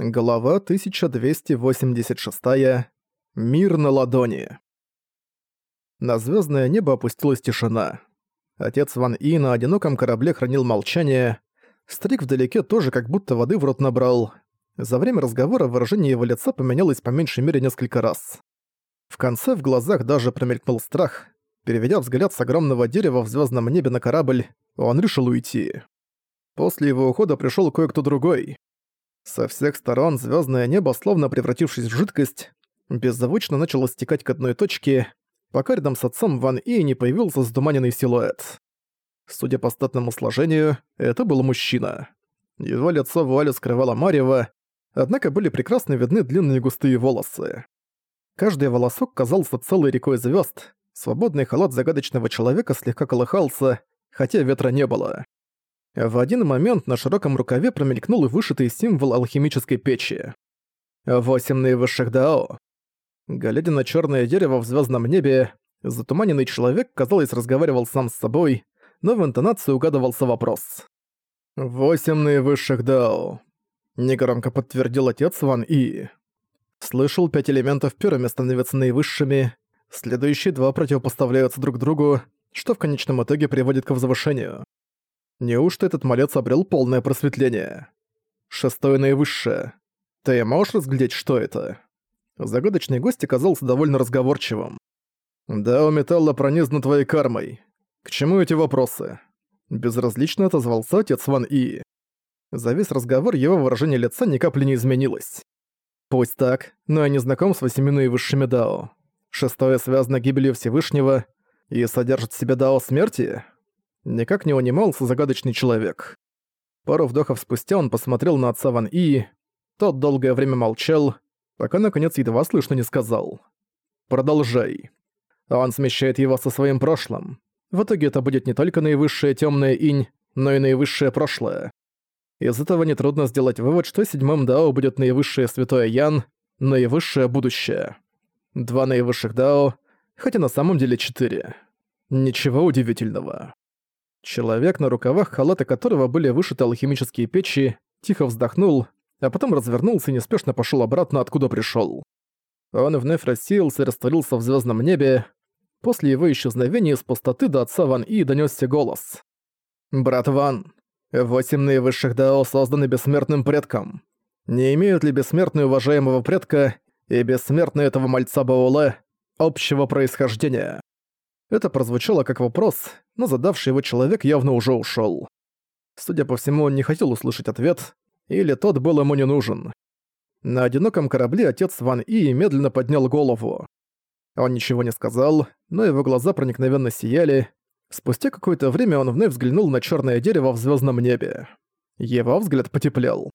Глава 1286. Мир на ладони. На звездное небо опустилась тишина. Отец Ван И на одиноком корабле хранил молчание. Стрик вдалеке тоже как будто воды в рот набрал. За время разговора выражение его лица поменялось по меньшей мере несколько раз. В конце в глазах даже промелькнул страх. Переведя взгляд с огромного дерева в звездном небе на корабль, он решил уйти. После его ухода пришел кое-кто другой. Со всех сторон звездное небо, словно превратившись в жидкость, беззвучно начало стекать к одной точке, пока рядом с отцом Ван И не появился задуманенный силуэт. Судя по статному сложению, это был мужчина. Его лицо вуале скрывало марево, однако были прекрасно видны длинные густые волосы. Каждый волосок казался целой рекой звезд. свободный халат загадочного человека слегка колыхался, хотя ветра не было. В один момент на широком рукаве промелькнул вышитый символ алхимической печи. Восемь наивысших дао. Глядя на черное дерево в звездном небе, затуманенный человек, казалось, разговаривал сам с собой, но в интонации угадывался вопрос. «Восемь наивысших дао», — негромко подтвердил отец Ван И. Слышал, пять элементов первыми становятся наивысшими, следующие два противопоставляются друг другу, что в конечном итоге приводит к возвышению. Неужто этот малец обрел полное просветление? Шестое наивысшее. Ты можешь разглядеть, что это? Загадочный гость оказался довольно разговорчивым. Да, у металла пронизано твоей кармой. К чему эти вопросы? Безразлично отозвался отец Ван И. За весь разговор его выражение лица ни капли не изменилось. Пусть так, но я не знаком с восьми наивысшими Дао. Шестое связано гибелью Всевышнего и содержит в себе Дао смерти? Никак не унимался загадочный человек. Пару вдохов спустя он посмотрел на отца Ван И. Тот долгое время молчал, пока наконец едва слышно не сказал. «Продолжай». Он смещает его со своим прошлым. В итоге это будет не только наивысшая темная инь, но и наивысшее прошлое. Из этого нетрудно сделать вывод, что седьмым Дао будет наивысшее святое Ян, наивысшее будущее. Два наивысших Дао, хотя на самом деле четыре. Ничего удивительного. Человек, на рукавах халата которого были вышиты алхимические печи, тихо вздохнул, а потом развернулся и неспешно пошел обратно, откуда пришел. Он вновь рассеялся и растворился в звездном небе. После его исчезновения из пустоты до отца Ван И донесся голос. «Брат Ван, восемь наивысших Дао созданы бессмертным предком. Не имеют ли бессмертные уважаемого предка и бессмертные этого мальца Бауле общего происхождения?» Это прозвучало как вопрос, но задавший его человек явно уже ушёл. Судя по всему, он не хотел услышать ответ, или тот был ему не нужен. На одиноком корабле отец Ван И медленно поднял голову. Он ничего не сказал, но его глаза проникновенно сияли. Спустя какое-то время он вновь взглянул на чёрное дерево в звёздном небе. Его взгляд потеплел.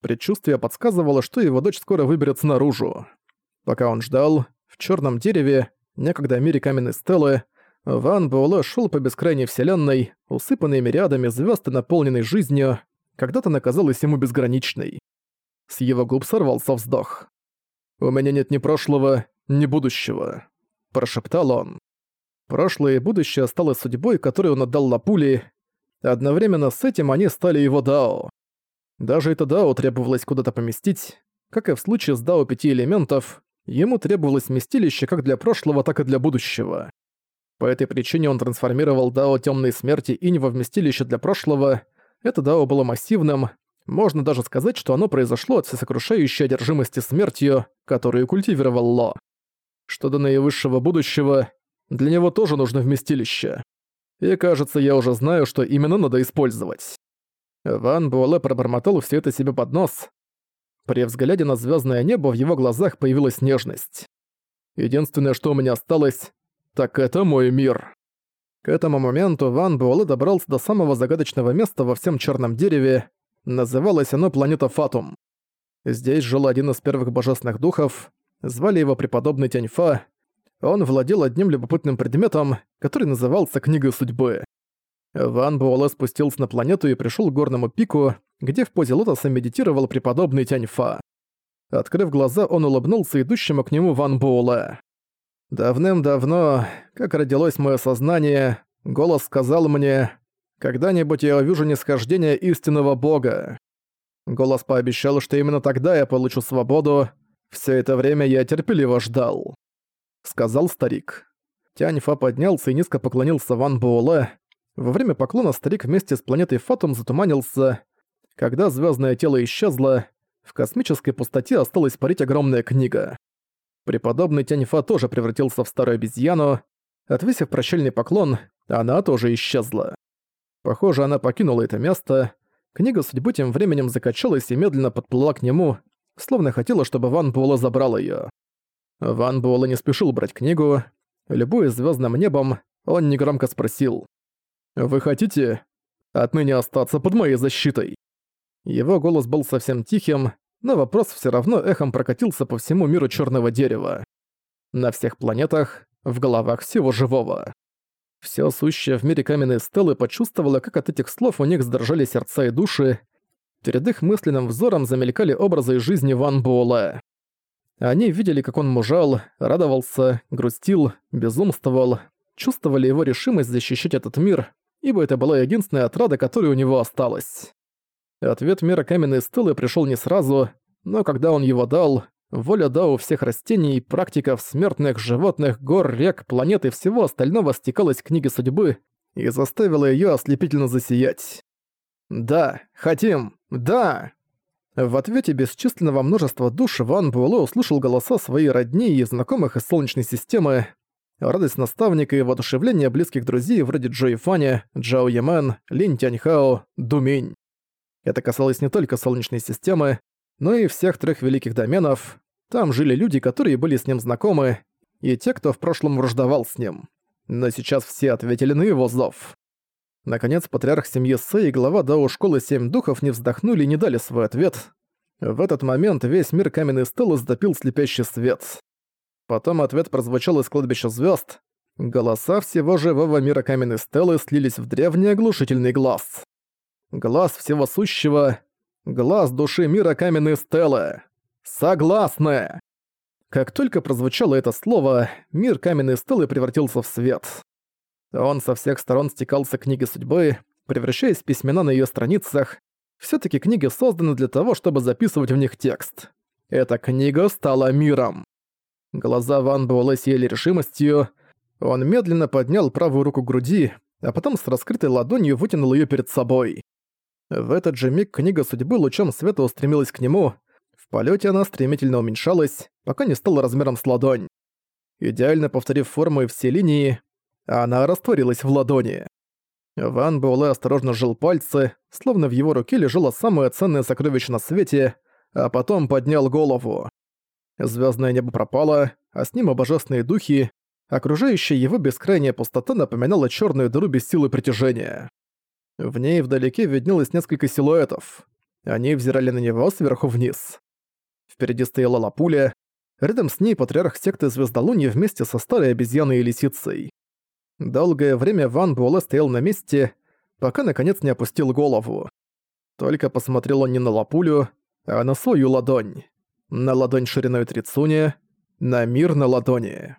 Предчувствие подсказывало, что его дочь скоро выберется наружу. Пока он ждал, в чёрном дереве некогда мире каменной стелы, Ван Буэлэ шел по бескрайней вселенной, усыпанной мириадами звезд и наполненной жизнью, когда-то она казалась ему безграничной. С его губ сорвался вздох. «У меня нет ни прошлого, ни будущего», – прошептал он. Прошлое и будущее стало судьбой, которую он отдал Лапули. Одновременно с этим они стали его Дао. Даже это Дао требовалось куда-то поместить. Как и в случае с Дао пяти элементов, Ему требовалось вместилище как для прошлого, так и для будущего. По этой причине он трансформировал Дао Тёмной Смерти Инь во вместилище для прошлого. Это Дао было массивным. Можно даже сказать, что оно произошло от всесокрушающей одержимости смертью, которую культивировал Ло. Что до наивысшего будущего, для него тоже нужно вместилище. И кажется, я уже знаю, что именно надо использовать. Ван Буэлэ пробормотал все это себе под нос, при взгляде на звездное небо в его глазах появилась нежность. Единственное, что у меня осталось, так это мой мир. К этому моменту Ван Буэлэ добрался до самого загадочного места во всем черном дереве. Называлось оно планета Фатум. Здесь жил один из первых божественных духов, звали его преподобный Тяньфа. Он владел одним любопытным предметом, который назывался Книгой Судьбы. Ван Буэлэ спустился на планету и пришел к горному пику, где в позе лотоса медитировал преподобный Тяньфа. Открыв глаза, он улыбнулся идущему к нему Ван Буэлэ. «Давным-давно, как родилось мое сознание, голос сказал мне, когда-нибудь я увижу нисхождение истинного бога. Голос пообещал, что именно тогда я получу свободу. Все это время я терпеливо ждал. Сказал старик. Тяньфа поднялся и низко поклонился Ван Буэлэ. Во время поклона старик вместе с планетой Фатум затуманился. Когда звездное тело исчезло, в космической пустоте осталась парить огромная книга. Преподобный Тяньфа тоже превратился в старую обезьяну. Отвесив прощальный поклон, она тоже исчезла. Похоже, она покинула это место. Книга судьбы тем временем закачалась и медленно подплыла к нему, словно хотела, чтобы Ван Буэлэ забрал её. Ван Буэлэ не спешил брать книгу. Любуясь звёздным небом, он негромко спросил. «Вы хотите отныне остаться под моей защитой?» Его голос был совсем тихим, но вопрос всё равно эхом прокатился по всему миру чёрного дерева. На всех планетах, в головах всего живого. Всё сущее в мире каменной стелы почувствовало, как от этих слов у них сдрожали сердца и души. Перед их мысленным взором замелькали образы из жизни Ван Буэлэ. Они видели, как он мужал, радовался, грустил, безумствовал, чувствовали его решимость защищать этот мир, ибо это была единственная отрада, которая у него осталась. Ответ мира каменной стелы пришёл не сразу, но когда он его дал, Воля Дао всех растений, практиков, смертных, животных, гор, рек, планет и всего остального стекалась к книге судьбы и заставила её ослепительно засиять. «Да, хотим! Да!» В ответе бесчисленного множества душ Ван Буэлэ услышал голоса своей родни и знакомых из Солнечной системы, радость наставника и воодушевление близких друзей вроде Джои Фаня, Джао Ямен, Лин Тяньхао, Думень. Это касалось не только Солнечной системы, но и всех трех великих доменов. Там жили люди, которые были с ним знакомы, и те, кто в прошлом враждовал с ним. Но сейчас все ответили на его зов. Наконец, патриарх семьи Сэй и глава Дао Школы Семь Духов не вздохнули и не дали свой ответ. В этот момент весь мир каменной стелы сдопил слепящий свет. Потом ответ прозвучал из кладбища звезд. Голоса всего живого мира каменной стелы слились в древний оглушительный глаз. Глаз всего сущего Глаз души мира каменной стелы. Согласны! Как только прозвучало это слово, мир каменной стелы превратился в свет. Он со всех сторон стекался к книге судьбы, превращаясь в письмена на ее страницах. все таки книги созданы для того, чтобы записывать в них текст. Эта книга стала миром. Глаза Ван Буэлэ сияли решимостью. Он медленно поднял правую руку к груди, а потом с раскрытой ладонью вытянул ее перед собой. В этот же миг книга судьбы лучом света устремилась к нему. В полете она стремительно уменьшалась, пока не стала размером с ладонь. Идеально повторив форму и все линии, она растворилась в ладони. Ван Буэлэ осторожно сжал пальцы, словно в его руке лежало самое ценное сокровище на свете, а потом поднял голову. Звездное небо пропало, а с ним и божественные духи, окружающая его бескрайняя пустота напоминала черную дыру без силы притяжения. В ней вдалеке виднелось несколько силуэтов. Они взирали на него сверху вниз. Впереди стояла Лапуля, рядом с ней патриарх секты Звездолуния вместе со старой обезьяной и лисицей. Долгое время Ван Буэлэ стоял на месте, пока наконец не опустил голову. Только посмотрел он не на Лапулю, а на свою ладонь. На ладонь шириной Трицуни, на мир на ладони.